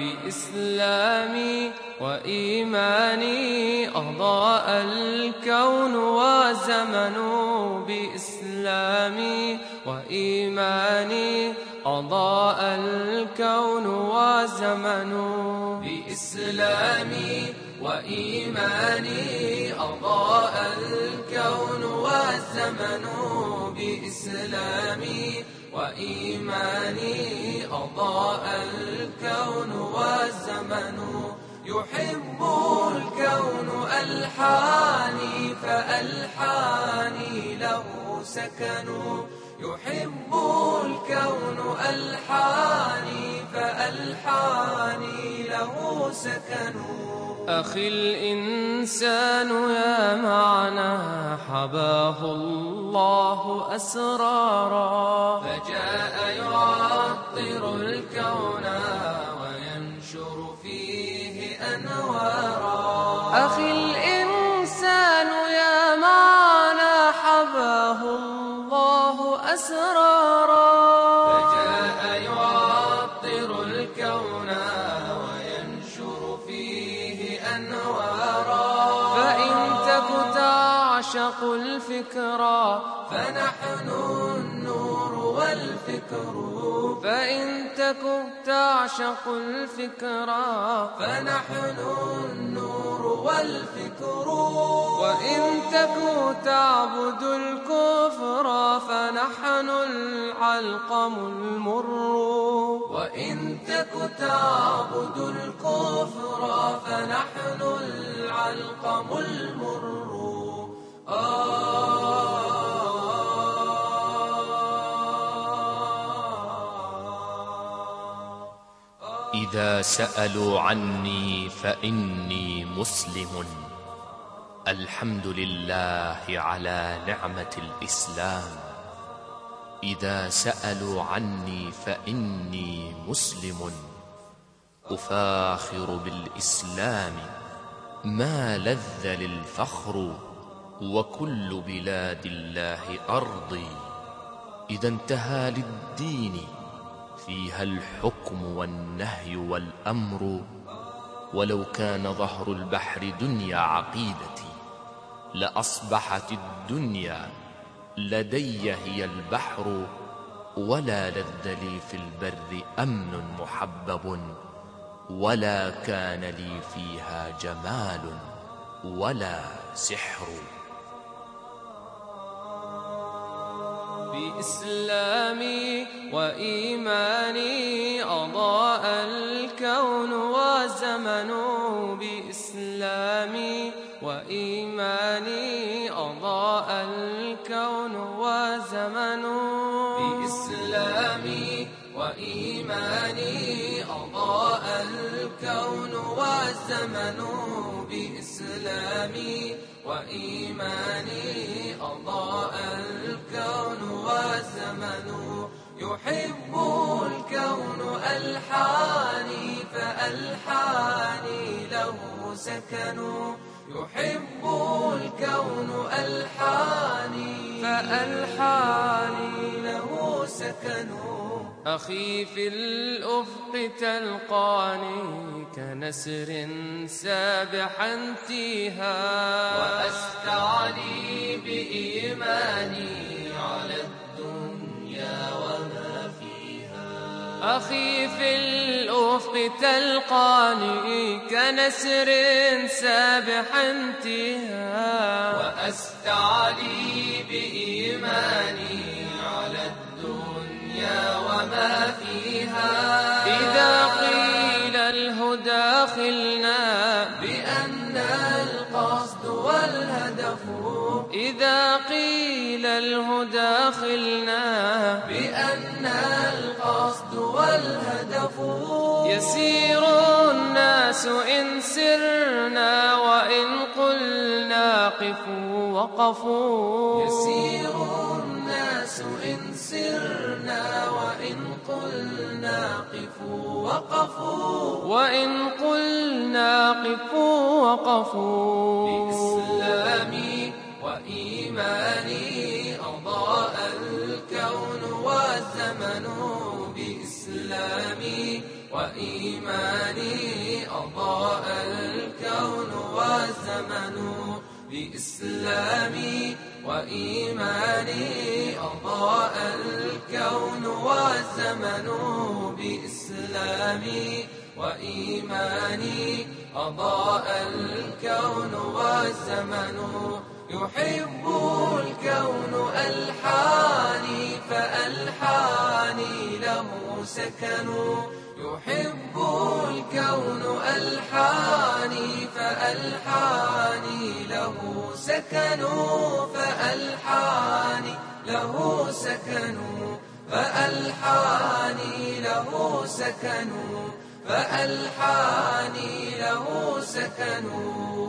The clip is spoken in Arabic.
بإسلامي وإيماني أضاء الكون وزمن بإسلامي وإيماني أضاء الكون وزمن بإسلامي وإيماني أضاء الكون والزمن بإسلامي وإيماني أضاء الكون والزمن يحب الكون ألحاني فألحاني له سكن يحب الكون ألحاني فألحاني له سكن أخي الإنسان يا معنى حباه الله أسرارا أسرارا. فجاء يعطر الكون وينشر فيه أنوارا. فإن تك تعشق الفكرة فنحن النور والفكر. فإن تك تعشق الفكرة فنحن النور والفكر. وإن تك تعبد الكفر فنحن العلقم المر. وإن تك تعبد الكفر فنحن العلقم المر. إذا سألوا عني فإني مسلم. الحمد لله على نعمة الإسلام. إذا سألوا عني فإني مسلم. أفاخر بالإسلام ما لذ للفخر وكل بلاد الله أرضي إذا انتهى للدين فيها الحكم والنهي والأمر. ولو كان ظهر البحر دنيا عقيدتي لأصبحت الدنيا لدي هي البحر ولا لذ لي في البر أمن محبب ولا كان لي فيها جمال ولا سحر. بإسلامي وإيماني أضاء الكون وزمن بإسلامي وإيماني أضاء الكون وزمن بإسلامي وإيماني أضاء الكون والزمن بإسلامي وإيماني أضاء الكون والزمن يحب الكون ألحاني فألحاني له سكن يحب الكون ألحاني. فألحاني. له سكن. أخي في الأفق تلقاني كنسر سابحا تيها وأستعلي بإيماني. أخي في الأفق تلقاني كنسر سابحا تيها وأستعلي بإيماني على الدنيا وما فيها. الهدى خلنا بأن القصد والهدف يسير الناس إن سرنا وإن قلنا قفوا وقفوا. يسير الناس إن سرنا وإن قلنا قفوا وقفوا. وإن قلنا قفوا وقفوا. بإسلامي وإيماني بإسلامي وإيماني أضاء الكون والزمن بإسلامي وإيماني أضاء الكون والزمن بإسلامي وإيماني أضاء الكون والزمن يحب الكون ألحاني فألحاني له سكن. يحب الكون ألحاني فألحاني له سكن. فألحاني له سكن. فألحاني له سكن. فألحاني له سكن.